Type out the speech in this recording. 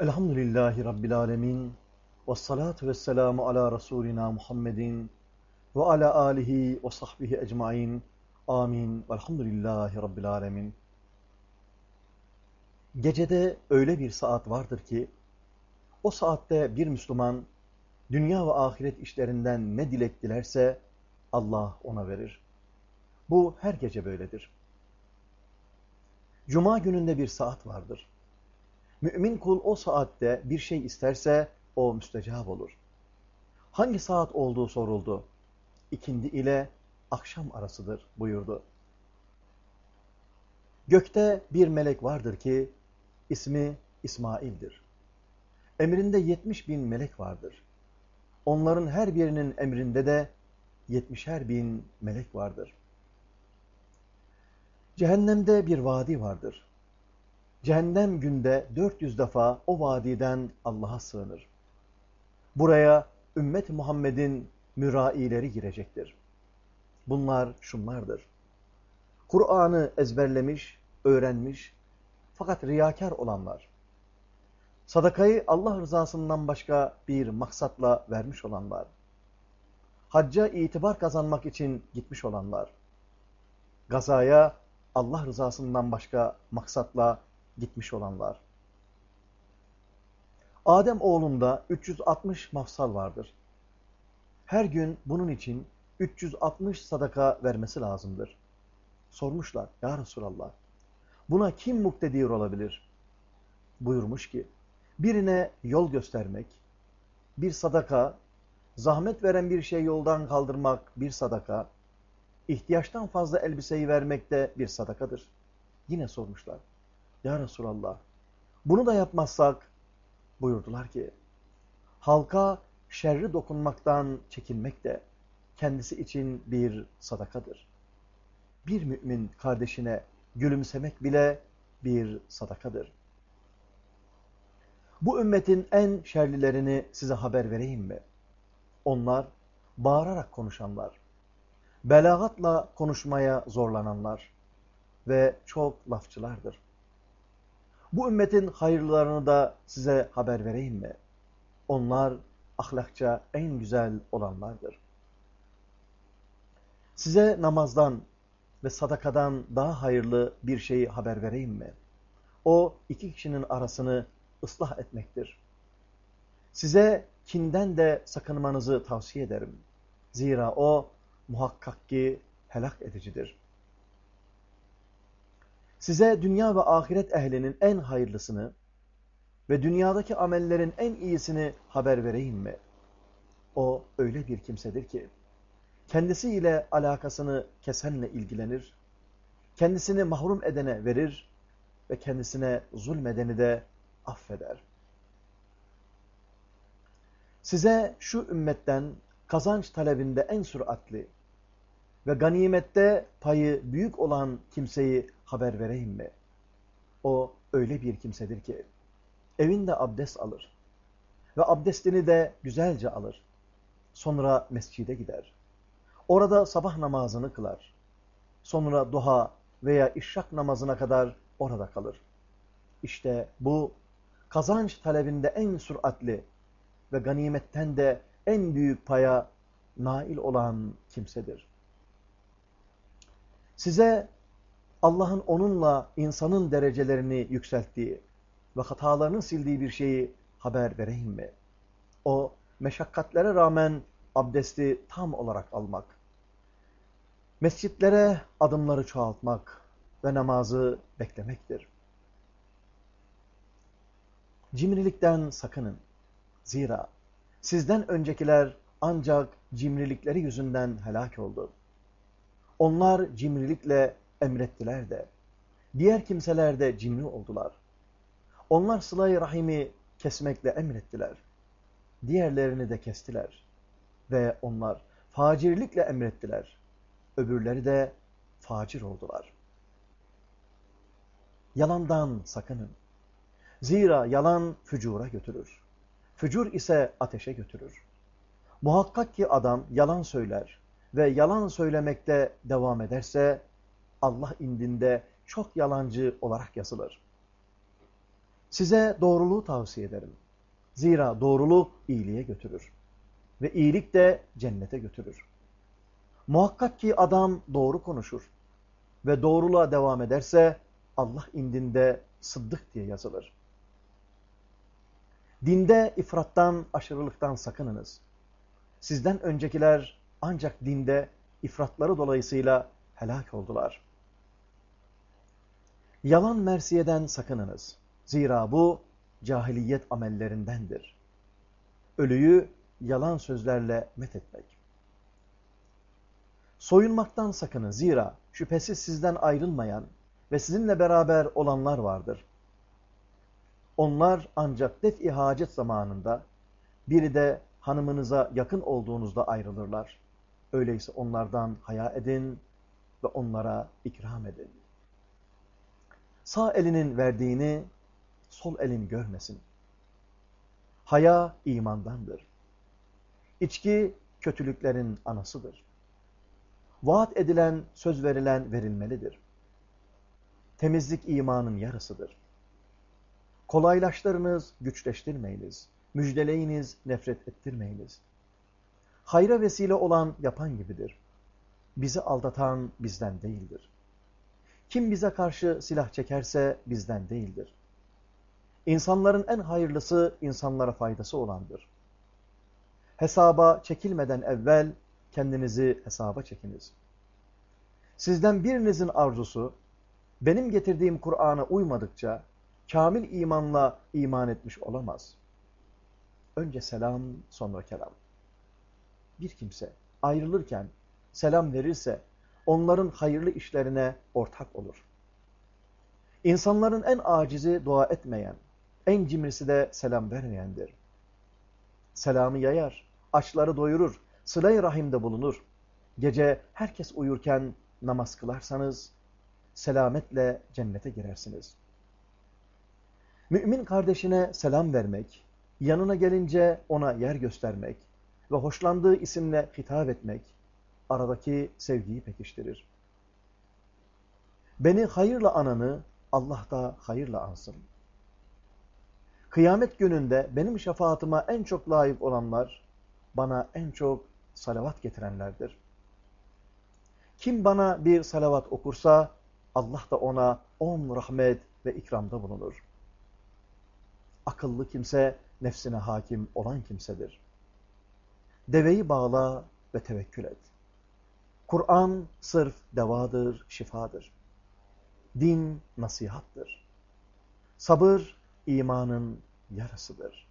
Elhamdülillahi Rabbil Alemin. Ve salatu ve selamu ala Resulina Muhammedin ve ala alihi ve sahbihi ecmain. Amin. Velhamdülillahi Rabbil Alemin. Gecede öyle bir saat vardır ki, o saatte bir Müslüman, dünya ve ahiret işlerinden ne dilek dilerse, Allah ona verir. Bu her gece böyledir. Cuma gününde bir saat vardır. Mümin kul o saatte bir şey isterse o müstecab olur. Hangi saat olduğu soruldu. İkindi ile akşam arasıdır buyurdu. Gökte bir melek vardır ki ismi İsmail'dir. Emrinde yetmiş bin melek vardır. Onların her birinin emrinde de yetmişer bin melek vardır. Cehennemde bir vadi vardır. Cehennem günde 400 defa o vadiden Allah'a sığınır. Buraya ümmet Muhammed'in müraileri girecektir. Bunlar şunlardır. Kur'an'ı ezberlemiş, öğrenmiş fakat riyakar olanlar. Sadakayı Allah rızasından başka bir maksatla vermiş olanlar. Hacca itibar kazanmak için gitmiş olanlar. Gazaya Allah rızasından başka maksatla gitmiş olanlar. Adem oğlunda 360 mafsal vardır. Her gün bunun için 360 sadaka vermesi lazımdır. Sormuşlar, Ya Resulallah, buna kim muktedir olabilir? Buyurmuş ki, birine yol göstermek, bir sadaka, zahmet veren bir şey yoldan kaldırmak bir sadaka, ihtiyaçtan fazla elbiseyi vermek de bir sadakadır. Yine sormuşlar, Ya Resulallah, bunu da yapmazsak, buyurdular ki, halka şerri dokunmaktan çekinmek de kendisi için bir sadakadır. Bir mümin kardeşine gülümsemek bile bir sadakadır. Bu ümmetin en şerlilerini size haber vereyim mi? Onlar bağırarak konuşanlar, belagatla konuşmaya zorlananlar ve çok lafçılardır. Bu ümmetin hayırlarını da size haber vereyim mi? Onlar ahlakça en güzel olanlardır. Size namazdan ve sadakadan daha hayırlı bir şeyi haber vereyim mi? O iki kişinin arasını ıslah etmektir. Size kinden de sakınmanızı tavsiye ederim. Zira o muhakkak ki helak edicidir. Size dünya ve ahiret ehlinin en hayırlısını ve dünyadaki amellerin en iyisini haber vereyim mi? O öyle bir kimsedir ki, kendisiyle alakasını kesenle ilgilenir, kendisini mahrum edene verir ve kendisine zulmedeni de affeder. Size şu ümmetten kazanç talebinde en süratli ve ganimette payı büyük olan kimseyi haber vereyim mi? O öyle bir kimsedir ki evinde abdest alır ve abdestini de güzelce alır. Sonra mescide gider. Orada sabah namazını kılar. Sonra duha veya işrak namazına kadar orada kalır. İşte bu kazanç talebinde en süratli ve ganimetten de en büyük paya nail olan kimsedir. Size Allah'ın onunla insanın derecelerini yükselttiği ve hatalarını sildiği bir şeyi haber vereyim mi? O meşakkatlere rağmen abdesti tam olarak almak, mescitlere adımları çoğaltmak ve namazı beklemektir. Cimrilikten sakının. Zira sizden öncekiler ancak cimrilikleri yüzünden helak oldu. Onlar cimrilikle emrettiler de, diğer kimseler de cimri oldular. Onlar sıla rahimi kesmekle emrettiler. Diğerlerini de kestiler. Ve onlar facirlikle emrettiler. Öbürleri de facir oldular. Yalandan sakının. Zira yalan fücura götürür. Fücur ise ateşe götürür. Muhakkak ki adam yalan söyler ve yalan söylemekte devam ederse Allah indinde çok yalancı olarak yazılır. Size doğruluğu tavsiye ederim. Zira doğruluk iyiliğe götürür. Ve iyilik de cennete götürür. Muhakkak ki adam doğru konuşur. Ve doğruluğa devam ederse Allah indinde sıddık diye yazılır. Dinde ifrattan, aşırılıktan sakınınız. Sizden öncekiler ancak dinde ifratları dolayısıyla helak oldular. Yalan mersiyeden sakınınız. Zira bu cahiliyet amellerindendir. Ölüyü yalan sözlerle methetmek. Soyunmaktan sakının. Zira şüphesiz sizden ayrılmayan ve sizinle beraber olanlar vardır. Onlar ancak def-i hacet zamanında biri de hanımınıza yakın olduğunuzda ayrılırlar. Öyleyse onlardan haya edin ve onlara ikram edin. Sağ elinin verdiğini sol elin görmesin. Haya imandandır. İçki kötülüklerin anasıdır. Vaat edilen, söz verilen verilmelidir. Temizlik imanın yarısıdır. Kolaylaştırınız, güçleştirmeyiniz. Müjdeleyiniz, nefret ettirmeyiniz. Hayra vesile olan yapan gibidir. Bizi aldatan bizden değildir. Kim bize karşı silah çekerse bizden değildir. İnsanların en hayırlısı insanlara faydası olandır. Hesaba çekilmeden evvel kendinizi hesaba çekiniz. Sizden birinizin arzusu, benim getirdiğim Kur'an'a uymadıkça kamil imanla iman etmiş olamaz. Önce selam, sonra kelam. Bir kimse ayrılırken selam verirse onların hayırlı işlerine ortak olur. İnsanların en acizi dua etmeyen, en cimrisi de selam vermeyendir. Selamı yayar, açları doyurur, sıla-i rahimde bulunur. Gece herkes uyurken namaz kılarsanız selametle cennete girersiniz. Mümin kardeşine selam vermek, yanına gelince ona yer göstermek ve hoşlandığı isimle hitap etmek aradaki sevgiyi pekiştirir. Beni hayırla ananı Allah da hayırla ansın. Kıyamet gününde benim şefaatıma en çok layık olanlar bana en çok salavat getirenlerdir. Kim bana bir salavat okursa Allah da ona on rahmet ve ikramda bulunur. Akıllı kimse nefsine hakim olan kimsedir. Deveyi bağla ve tevekkül et. Kur'an sırf devadır, şifadır. Din nasihattır. Sabır imanın yarısıdır.